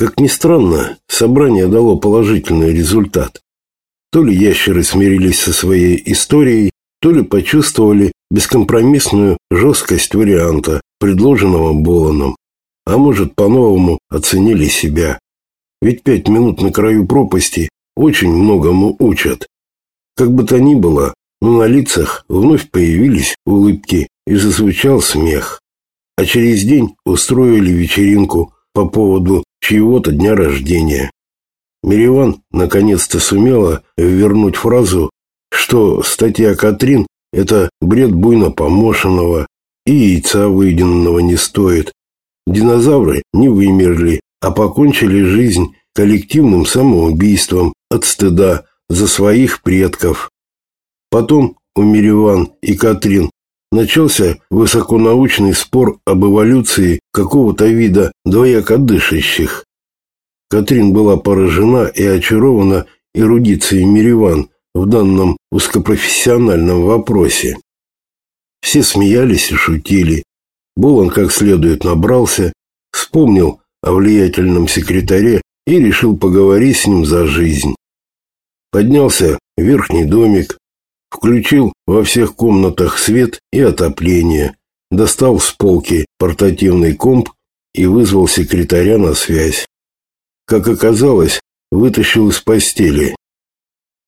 Как ни странно, собрание дало положительный результат. То ли ящеры смирились со своей историей, то ли почувствовали бескомпромиссную жесткость варианта, предложенного Боланом, а может, по-новому оценили себя. Ведь пять минут на краю пропасти очень многому учат. Как бы то ни было, но на лицах вновь появились улыбки и зазвучал смех. А через день устроили вечеринку по поводу чьего-то дня рождения. Мириван наконец-то сумела вернуть фразу, что статья Катрин – это бред буйно помошенного и яйца выеденного не стоит. Динозавры не вымерли, а покончили жизнь коллективным самоубийством от стыда за своих предков. Потом у Мириван и Катрин начался высоконаучный спор об эволюции какого-то вида двоякодышащих. Катрин была поражена и очарована эрудицией Мириван в данном узкопрофессиональном вопросе. Все смеялись и шутили. Болон как следует набрался, вспомнил о влиятельном секретаре и решил поговорить с ним за жизнь. Поднялся в верхний домик, включил во всех комнатах свет и отопление, достал с полки портативный комп и вызвал секретаря на связь. Как оказалось, вытащил из постели.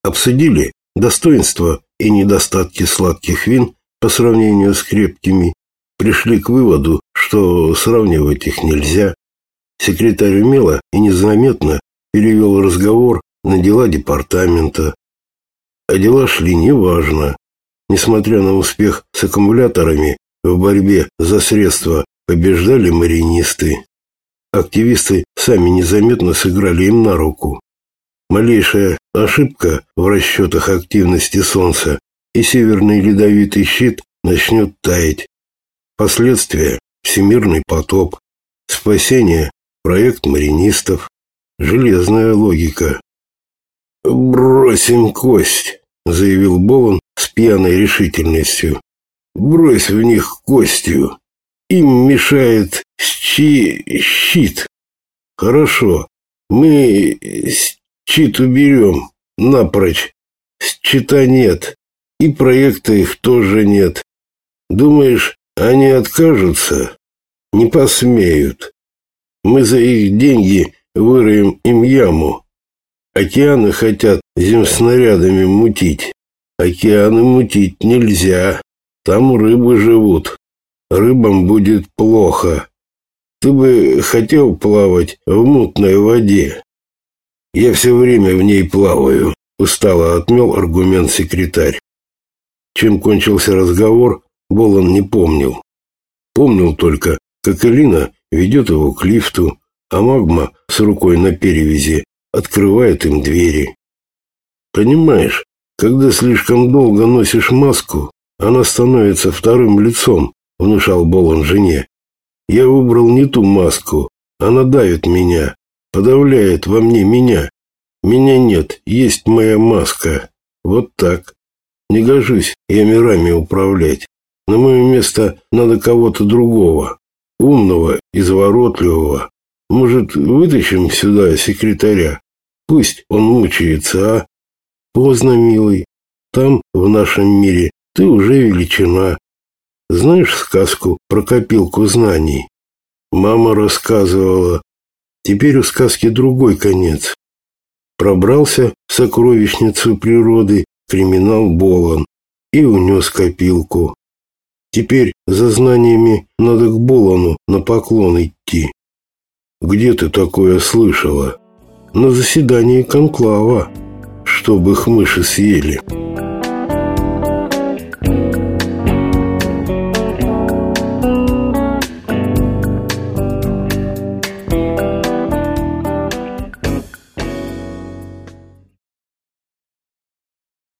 Обсудили достоинства и недостатки сладких вин по сравнению с крепкими, пришли к выводу, что сравнивать их нельзя. Секретарь умело и незаметно перевел разговор на дела департамента. А дела шли неважно. Несмотря на успех с аккумуляторами в борьбе за средства, побеждали маринисты. Активисты сами незаметно сыграли им на руку. Малейшая ошибка в расчетах активности Солнца, и северный ледовитый щит начнет таять. Последствия – всемирный потоп. Спасение – проект маринистов. Железная логика. «Бросим кость», — заявил Бован с пьяной решительностью. «Брось в них костью. Им мешает щи... щит. Хорошо, мы щит уберем напрочь. Щита нет, и проекта их тоже нет. Думаешь, они откажутся? Не посмеют. Мы за их деньги выроем им яму. Океаны хотят земснарядами мутить. Океаны мутить нельзя. Там рыбы живут. Рыбам будет плохо. Ты бы хотел плавать в мутной воде. Я все время в ней плаваю, устало отмел аргумент секретарь. Чем кончился разговор, Болон не помнил. Помнил только, как Элина ведет его к лифту, а Магма с рукой на перевязи открывает им двери. Понимаешь, когда слишком долго носишь маску, она становится вторым лицом, внушал Болон жене. Я выбрал не ту маску, она давит меня, подавляет во мне меня. Меня нет, есть моя маска. Вот так. Не гожусь я мирами управлять. На мое место надо кого-то другого, умного, изворотливого, может, вытащим сюда секретаря? Пусть он мучается, а? Поздно, милый. Там, в нашем мире, ты уже величина. Знаешь сказку про копилку знаний? Мама рассказывала. Теперь у сказки другой конец. Пробрался в сокровищницу природы криминал Болон и унес копилку. Теперь за знаниями надо к Болону на поклон идти. Где ты такое слышала? На заседании конклава, чтобы их мыши съели.